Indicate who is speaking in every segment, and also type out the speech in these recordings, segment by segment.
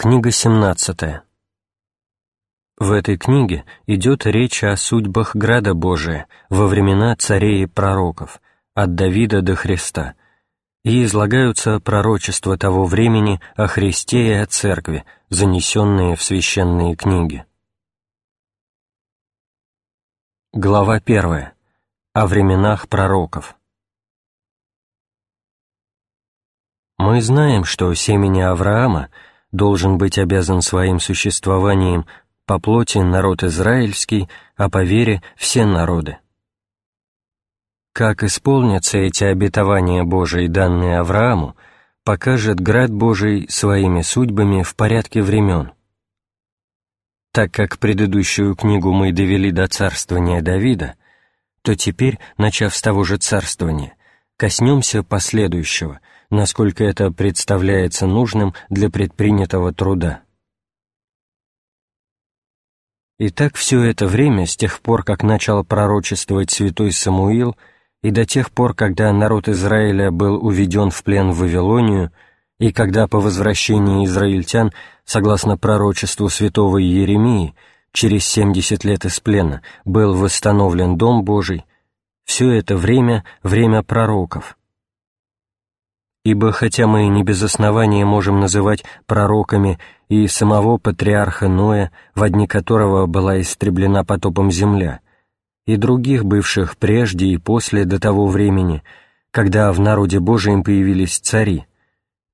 Speaker 1: Книга 17. В этой книге идет речь о судьбах Града Божия во времена царей и пророков, от Давида до Христа, и излагаются пророчества того времени о Христе и о Церкви, занесенные в священные книги. Глава 1. О временах пророков. Мы знаем, что семени Авраама — должен быть обязан своим существованием по плоти народ израильский, а по вере все народы. Как исполнятся эти обетования Божии, данные Аврааму, покажет град Божий своими судьбами в порядке времен. Так как предыдущую книгу мы довели до царствования Давида, то теперь, начав с того же царствования, коснемся последующего — насколько это представляется нужным для предпринятого труда. Итак, все это время, с тех пор, как начал пророчествовать святой Самуил, и до тех пор, когда народ Израиля был уведен в плен в Вавилонию, и когда по возвращении израильтян, согласно пророчеству святого Иеремии, через семьдесят лет из плена был восстановлен Дом Божий, все это время — время пророков, ибо хотя мы не без основания можем называть пророками и самого патриарха Ноя, в дни которого была истреблена потопом земля, и других бывших прежде и после до того времени, когда в народе Божием появились цари,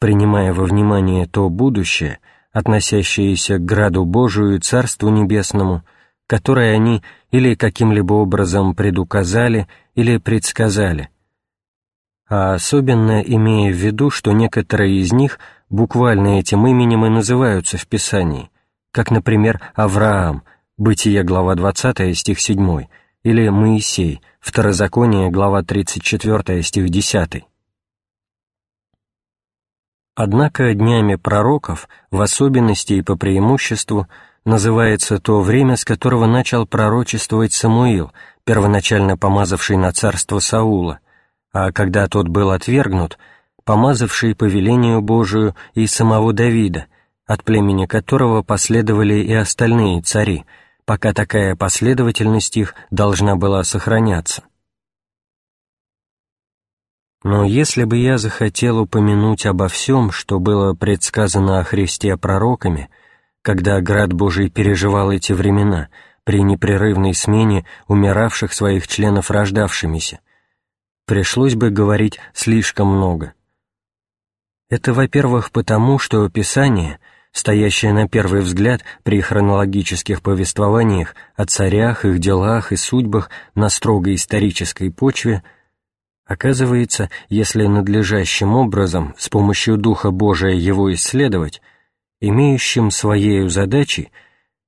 Speaker 1: принимая во внимание то будущее, относящееся к граду Божию и Царству Небесному, которое они или каким-либо образом предуказали или предсказали, а особенно имея в виду, что некоторые из них буквально этим именем и называются в Писании, как, например, Авраам, Бытие, глава 20, стих 7, или Моисей, Второзаконие, глава 34, стих 10. Однако днями пророков, в особенности и по преимуществу, называется то время, с которого начал пророчествовать Самуил, первоначально помазавший на царство Саула, а когда тот был отвергнут, помазавший по велению Божию и самого Давида, от племени которого последовали и остальные цари, пока такая последовательность их должна была сохраняться. Но если бы я захотел упомянуть обо всем, что было предсказано о Христе пророками, когда град Божий переживал эти времена при непрерывной смене умиравших своих членов рождавшимися, пришлось бы говорить слишком много. Это, во-первых, потому, что Писание, стоящее на первый взгляд при хронологических повествованиях о царях, их делах и судьбах на строго исторической почве, оказывается, если надлежащим образом с помощью Духа Божия его исследовать, имеющим своею задачей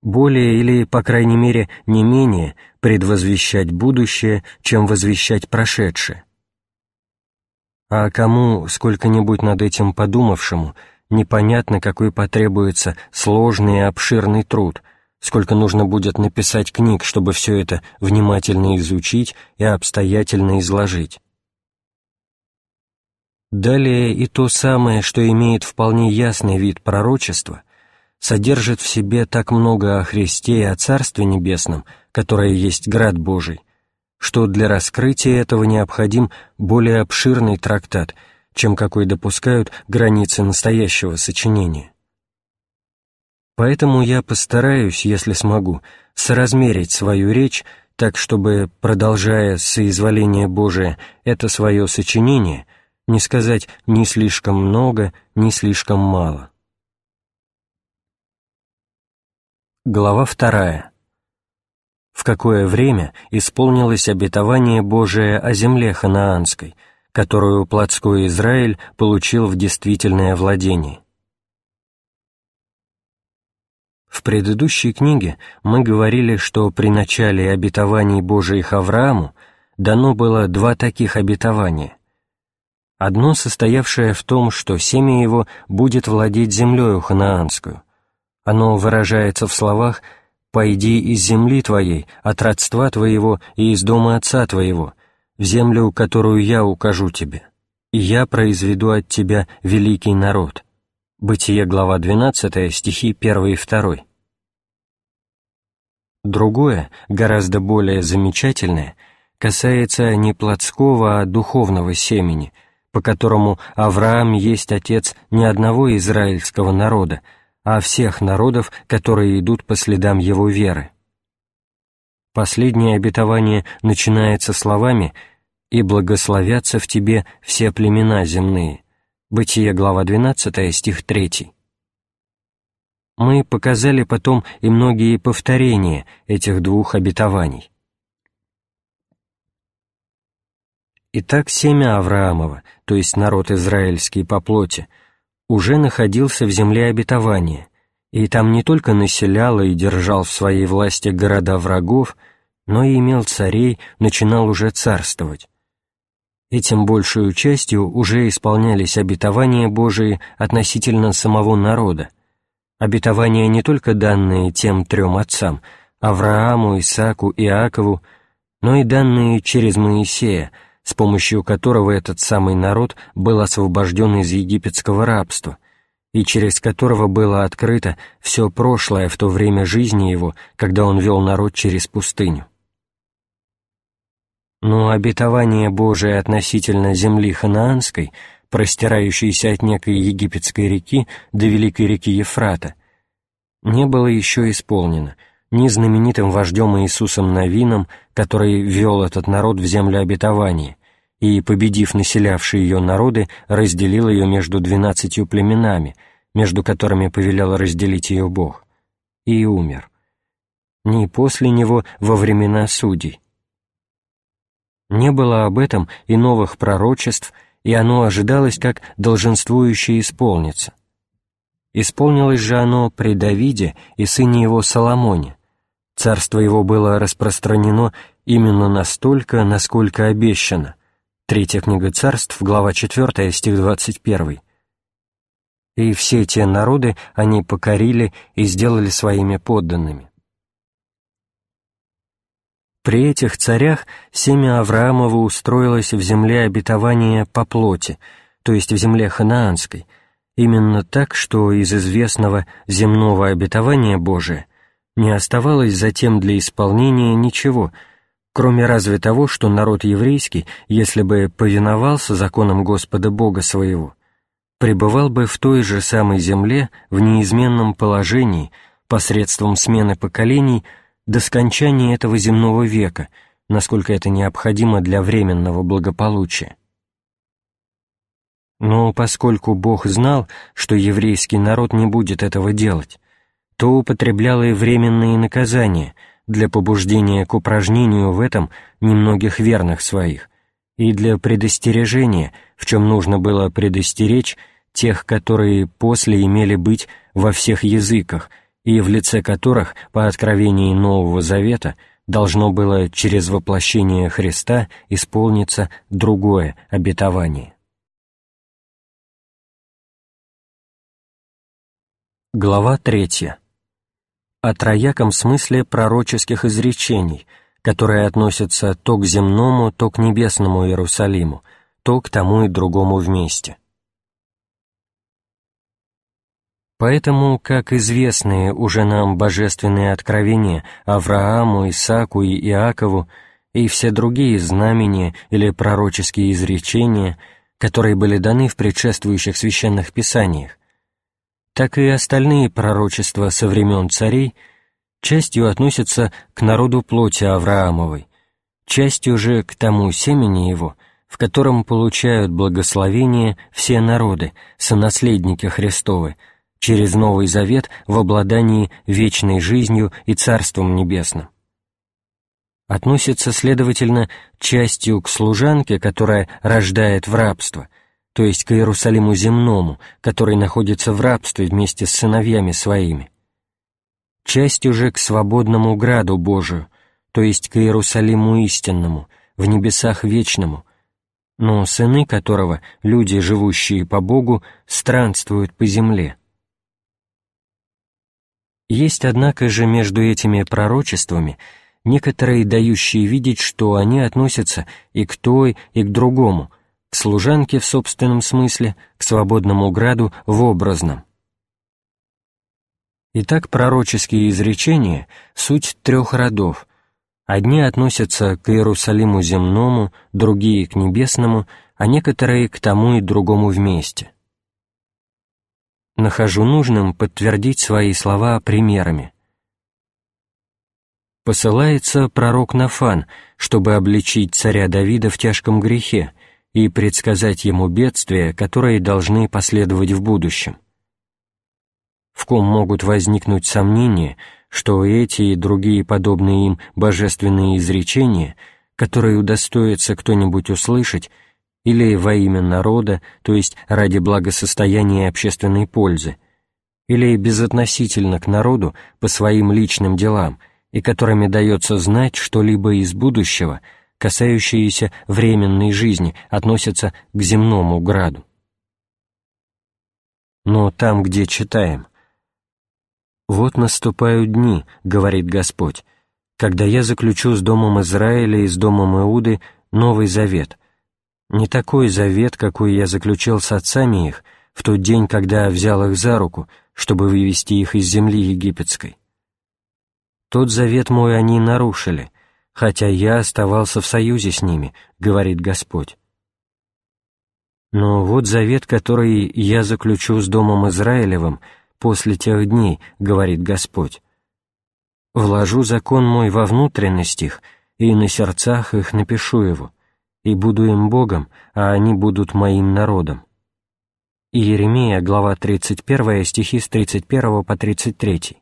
Speaker 1: более или, по крайней мере, не менее предвозвещать будущее, чем возвещать прошедшее. А кому, сколько-нибудь над этим подумавшему, непонятно, какой потребуется сложный и обширный труд, сколько нужно будет написать книг, чтобы все это внимательно изучить и обстоятельно изложить. Далее и то самое, что имеет вполне ясный вид пророчества, содержит в себе так много о Христе и о Царстве Небесном, которое есть град Божий, что для раскрытия этого необходим более обширный трактат, чем какой допускают границы настоящего сочинения. Поэтому я постараюсь, если смогу, соразмерить свою речь так, чтобы, продолжая соизволение Божие это свое сочинение, не сказать ни слишком много, ни слишком мало. Глава вторая в какое время исполнилось обетование Божие о земле ханаанской, которую плотской Израиль получил в действительное владение. В предыдущей книге мы говорили, что при начале обетований Божиих Аврааму дано было два таких обетования. Одно, состоявшее в том, что семя его будет владеть землею ханаанскую. Оно выражается в словах «Пойди из земли твоей, от родства твоего и из дома отца твоего, в землю, которую я укажу тебе, и я произведу от тебя великий народ». Бытие, глава 12, стихи 1 и 2. Другое, гораздо более замечательное, касается не плотского, а духовного семени, по которому Авраам есть отец не одного израильского народа, а всех народов, которые идут по следам его веры. Последнее обетование начинается словами «И благословятся в тебе все племена земные» Бытие, глава 12, стих 3. Мы показали потом и многие повторения этих двух обетований. Итак, семя Авраамова, то есть народ израильский по плоти, уже находился в земле обетования, и там не только населял и держал в своей власти города врагов, но и имел царей, начинал уже царствовать. Этим большую частью уже исполнялись обетования Божии относительно самого народа, обетования не только данные тем трем отцам, Аврааму, Исааку Иакову, но и данные через Моисея, с помощью которого этот самый народ был освобожден из египетского рабства, и через которого было открыто все прошлое в то время жизни его, когда он вел народ через пустыню. Но обетование Божие относительно земли ханаанской, простирающейся от некой египетской реки до великой реки Ефрата, не было еще исполнено ни знаменитым вождем Иисусом Новином, который вел этот народ в землю обетования, и, победив населявшие ее народы, разделил ее между двенадцатью племенами, между которыми повелел разделить ее Бог, и умер. Ни после него во времена судей, не было об этом и новых пророчеств, и оно ожидалось как долженствующее исполниться. Исполнилось же оно при Давиде и сыне его Соломоне. Царство его было распространено именно настолько, насколько обещано. Третья книга царств, глава 4, стих 21. И все те народы они покорили и сделали своими подданными. При этих царях семя Авраамова устроилось в земле обетования по плоти, то есть в земле ханаанской, именно так, что из известного земного обетования Божия не оставалось затем для исполнения ничего, кроме разве того, что народ еврейский, если бы повиновался законам Господа Бога своего, пребывал бы в той же самой земле в неизменном положении посредством смены поколений – до скончания этого земного века, насколько это необходимо для временного благополучия. Но поскольку Бог знал, что еврейский народ не будет этого делать, то употреблял и временные наказания для побуждения к упражнению в этом немногих верных своих и для предостережения, в чем нужно было предостеречь тех, которые после имели быть во всех языках – и в лице которых, по откровении Нового Завета, должно было через воплощение Христа исполниться другое обетование. Глава 3. О трояком смысле пророческих изречений, которые относятся то к земному, то к небесному Иерусалиму, то к тому и другому вместе. Поэтому, как известные уже нам божественные откровения Аврааму, Исааку и Иакову и все другие знамения или пророческие изречения, которые были даны в предшествующих священных писаниях, так и остальные пророчества со времен царей частью относятся к народу плоти Авраамовой, частью же к тому семени его, в котором получают благословение все народы, сонаследники Христовы, через Новый Завет в обладании вечной жизнью и Царством Небесным. Относится, следовательно, частью к служанке, которая рождает в рабство, то есть к Иерусалиму земному, который находится в рабстве вместе с сыновьями своими, частью же к свободному граду Божию, то есть к Иерусалиму истинному, в небесах вечному, но сыны которого, люди, живущие по Богу, странствуют по земле. Есть, однако же, между этими пророчествами некоторые дающие видеть, что они относятся и к той, и к другому, служанке в собственном смысле, к свободному граду в образном – Итак, пророческие изречения — суть трех родов. Одни относятся к Иерусалиму земному, другие — к небесному, а некоторые — к тому и другому вместе. Нахожу нужным подтвердить свои слова примерами. Посылается пророк Нафан, чтобы обличить царя Давида в тяжком грехе и предсказать ему бедствия, которые должны последовать в будущем. В ком могут возникнуть сомнения, что эти и другие подобные им божественные изречения, которые удостоится кто-нибудь услышать, или во имя народа, то есть ради благосостояния и общественной пользы, или безотносительно к народу по своим личным делам, и которыми дается знать что-либо из будущего, касающиеся временной жизни, относятся к земному граду. Но там, где читаем «Вот наступают дни, — говорит Господь, — когда я заключу с Домом Израиля и с Домом Иуды новый завет, не такой завет, какой я заключил с отцами их в тот день, когда взял их за руку, чтобы вывести их из земли египетской. Тот завет мой они нарушили, хотя я оставался в союзе с ними, — говорит Господь. Но вот завет, который я заключу с Домом Израилевым — после тех дней, говорит Господь. Вложу закон мой во внутренность их, и на сердцах их напишу его, и буду им Богом, а они будут моим народом. Иеремия, глава 31, стихи с 31 по 33.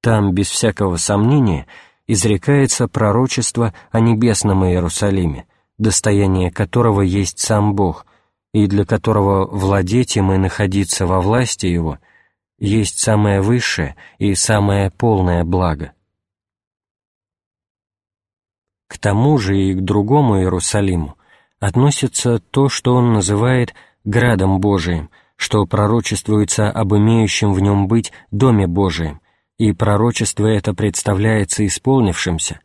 Speaker 1: Там, без всякого сомнения, изрекается пророчество о небесном Иерусалиме, достояние которого есть сам Бог, и для которого владеть им и находиться во власти его есть самое высшее и самое полное благо. К тому же и к другому Иерусалиму относится то, что он называет «градом Божиим», что пророчествуется об имеющем в нем быть Доме Божием, и пророчество это представляется исполнившимся,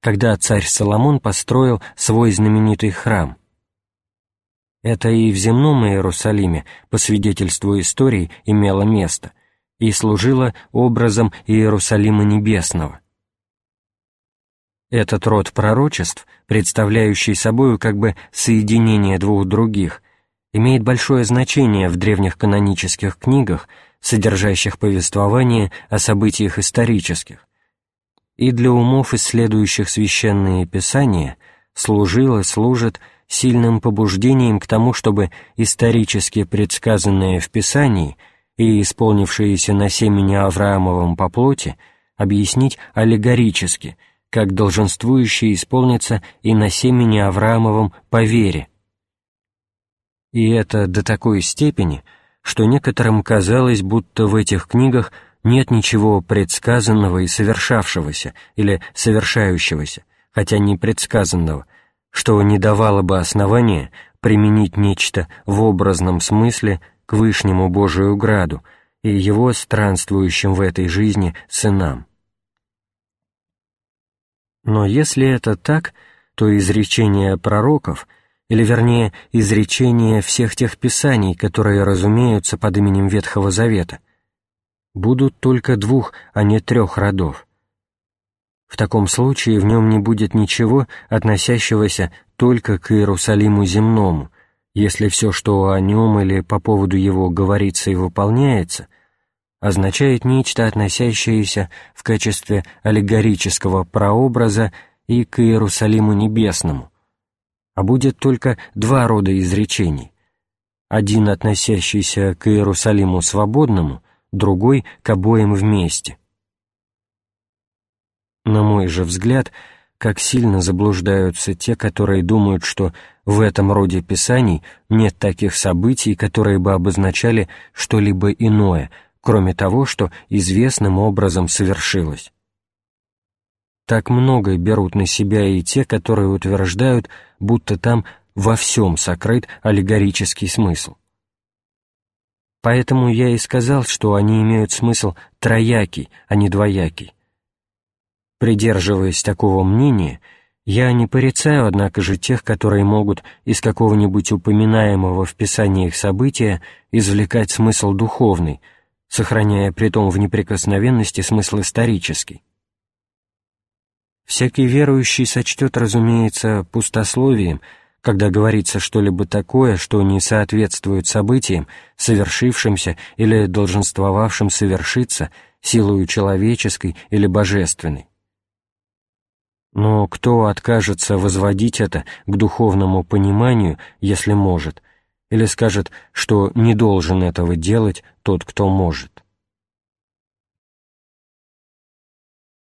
Speaker 1: когда царь Соломон построил свой знаменитый храм – это и в земном Иерусалиме, по свидетельству истории, имело место и служило образом Иерусалима Небесного. Этот род пророчеств, представляющий собою как бы соединение двух других, имеет большое значение в древних канонических книгах, содержащих повествование о событиях исторических, и для умов, исследующих священные писания, служило, служит сильным побуждением к тому, чтобы исторически предсказанное в Писании и исполнившееся на семени Авраамовом по плоти объяснить аллегорически, как долженствующее исполниться и на семени Авраамовом по вере. И это до такой степени, что некоторым казалось, будто в этих книгах нет ничего предсказанного и совершавшегося или совершающегося, хотя не предсказанного, что не давало бы основания применить нечто в образном смысле к Вышнему Божию Граду и его странствующим в этой жизни сынам. Но если это так, то изречения пророков, или вернее, изречения всех тех писаний, которые разумеются под именем Ветхого Завета, будут только двух, а не трех родов — в таком случае в нем не будет ничего, относящегося только к Иерусалиму земному, если все, что о нем или по поводу его говорится и выполняется, означает нечто, относящееся в качестве аллегорического прообраза и к Иерусалиму небесному, а будет только два рода изречений, один относящийся к Иерусалиму свободному, другой — к обоим вместе. На мой же взгляд, как сильно заблуждаются те, которые думают, что в этом роде писаний нет таких событий, которые бы обозначали что-либо иное, кроме того, что известным образом совершилось. Так много берут на себя и те, которые утверждают, будто там во всем сокрыт аллегорический смысл. Поэтому я и сказал, что они имеют смысл троякий, а не двоякий. Придерживаясь такого мнения, я не порицаю, однако же, тех, которые могут из какого-нибудь упоминаемого в Писании их события извлекать смысл духовный, сохраняя при том в неприкосновенности смысл исторический. Всякий верующий сочтет, разумеется, пустословием, когда говорится что-либо такое, что не соответствует событиям, совершившимся или долженствовавшим совершиться силою человеческой или божественной. Но кто откажется возводить это к духовному пониманию, если может, или скажет, что не должен этого делать тот, кто может?